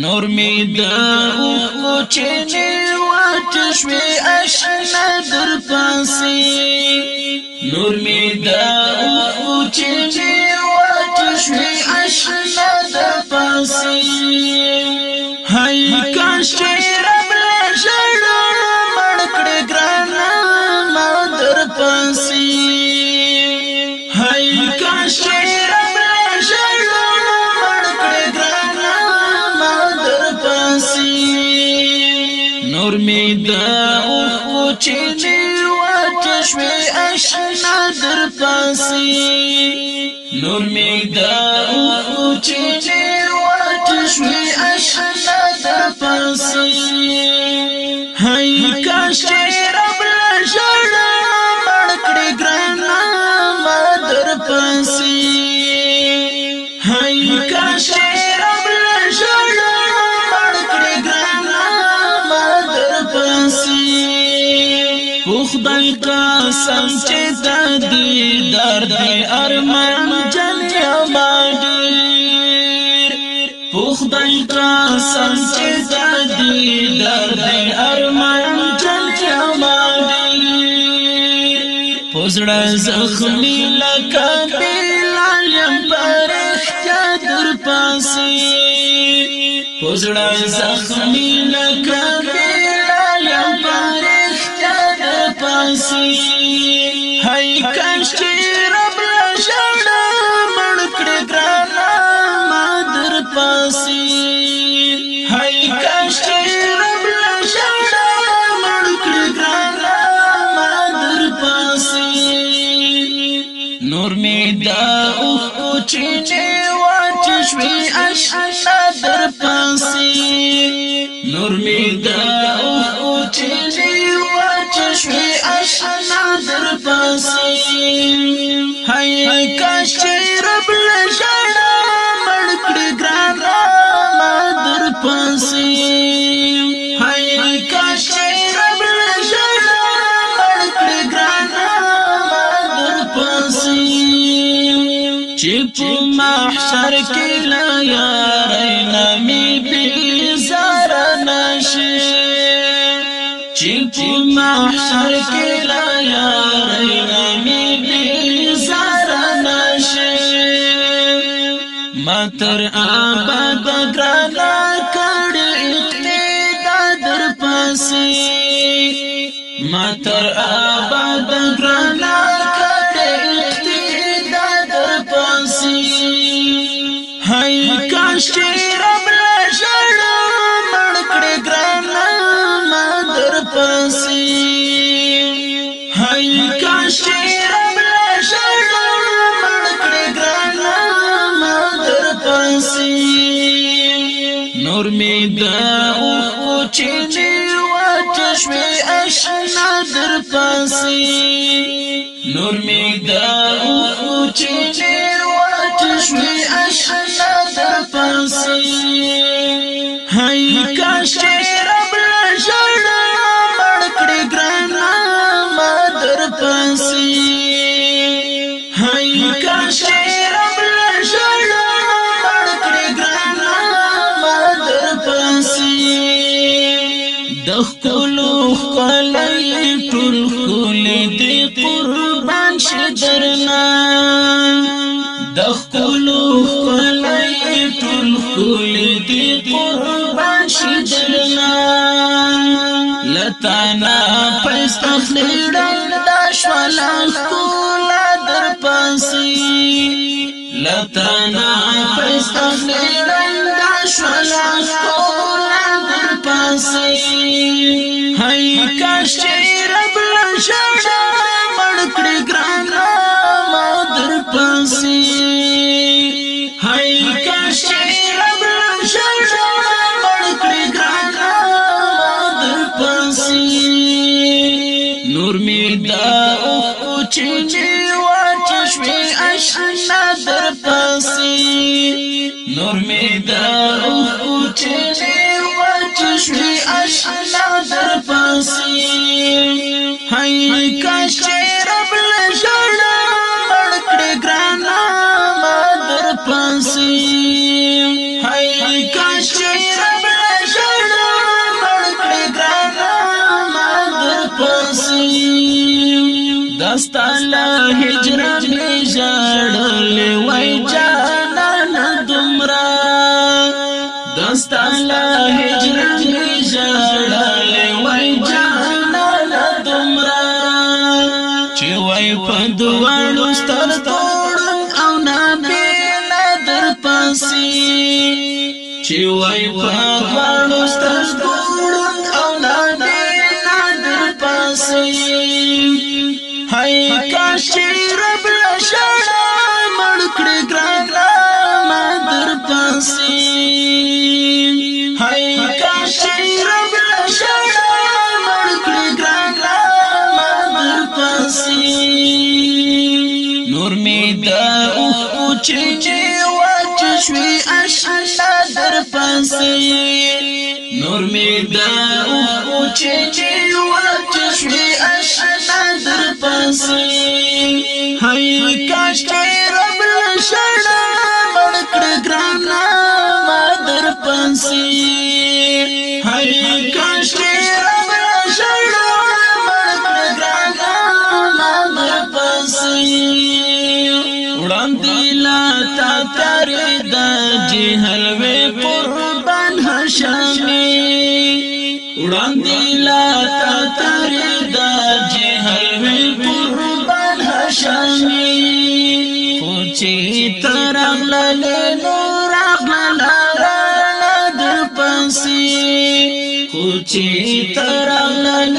نور می دا او چې نوات شوي آشنا در پاسې نور می دا او چې نوات شوي آشنا در پاسې های کاش دا اوخو چینی و تشوی اشنا در پاسی نور می دا اوخو چینی و تشوی اشنا در پاسی خدای کا سم چې د دې درد ارمان جن یماډیر خدای کا سم چې د دې درد ارمان جن یماډیر پوزړه زخمی لکه بلال یم پرښتیا در پاسې پوزړه زخمی لکه هی کنش چې رب لا ژړا مړ کړې ګرانا ما در پاسې هی کنش چې رب لا ژړا مړ کړې ګرانا ما در پاسې نور می دا او چې نه واټ شوي اشنا در پاسې نور می دا په محشر کې لا یاري نامي بي زار نشي چې په محشر کې لا یاري نامي بي زار نشي ماتر آباد ګرانا کړي اقتدا در پاسي ماتر آباد ګرانا هاي کاش چې رب له ژړو مړ کړې ګرانه ما در پسې هاي کاش چې رب له ژړو مړ کړې ګرانه ما در پسې نور می دا او چې نه واټ شوي آشنا در پسې نور می دا او چې نه واټ شوي آشنا درنا د خپل خلای ټول خل دې قربان شي درنا لتانا پستخلړ د شوالا خپل در پانسي لتانا پستخلړ د شوالا خپل در پانسي هاي کا شعر بل شړ watching. استاله هجران می ژړلې وای جانان دومره دستاله هجران می ژړلې وای جانان دومره چې وای په دوړو ستر توړم او نه بیل در پاسي چې وای په دوړو ستر چې رب لا شړا مړ کړې ګران ما در پاسې هاي کا چې رب لا شړا مړ کړې ګران ما در پاسې نور مې دا او چې چې واچ شوي اشنا در پاسې نور مې دا او چې چې واچ شوي اشنا در پسې هاي کاش کې رب لشړای وړاندې لا ترې د جهل وی قربان هاشمي خو چې ترغلل نور اغلل د پنسي خو چې ترغلل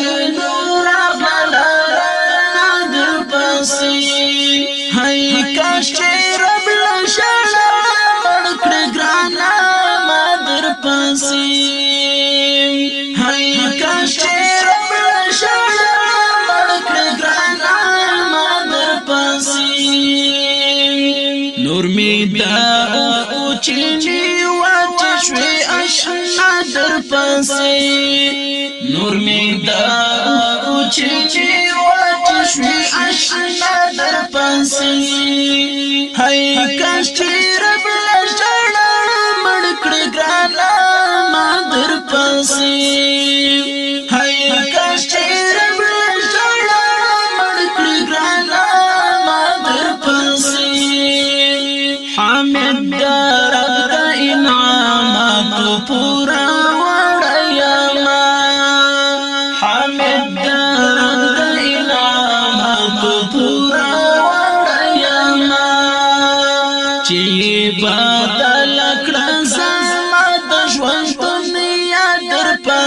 دا او چلچی واچ شوی اشنا در پسې نور می دا او چلچی واچ شوی اشنا در پسې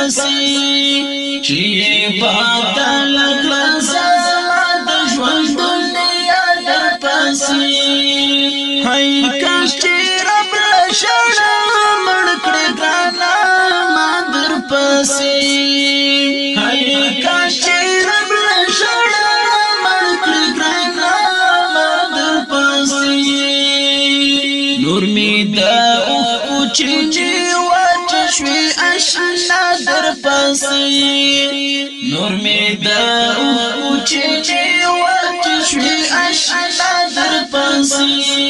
پسې چې پاتا لکړه زما د ژوند دنیا در پسې هاي کاش چې رب شړا مړ کړ ګانا ما در پسې هاي کاش چې رب شړا مړ کړ ګانا ما در پسې نور می دا او چې شوی اشنا در پسې نور می دا او چې چې وخت شوی اشنا در پسې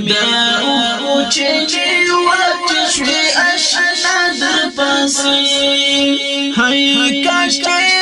دا او چې چې وخت شوي اشنا در پاسې هاي کاشته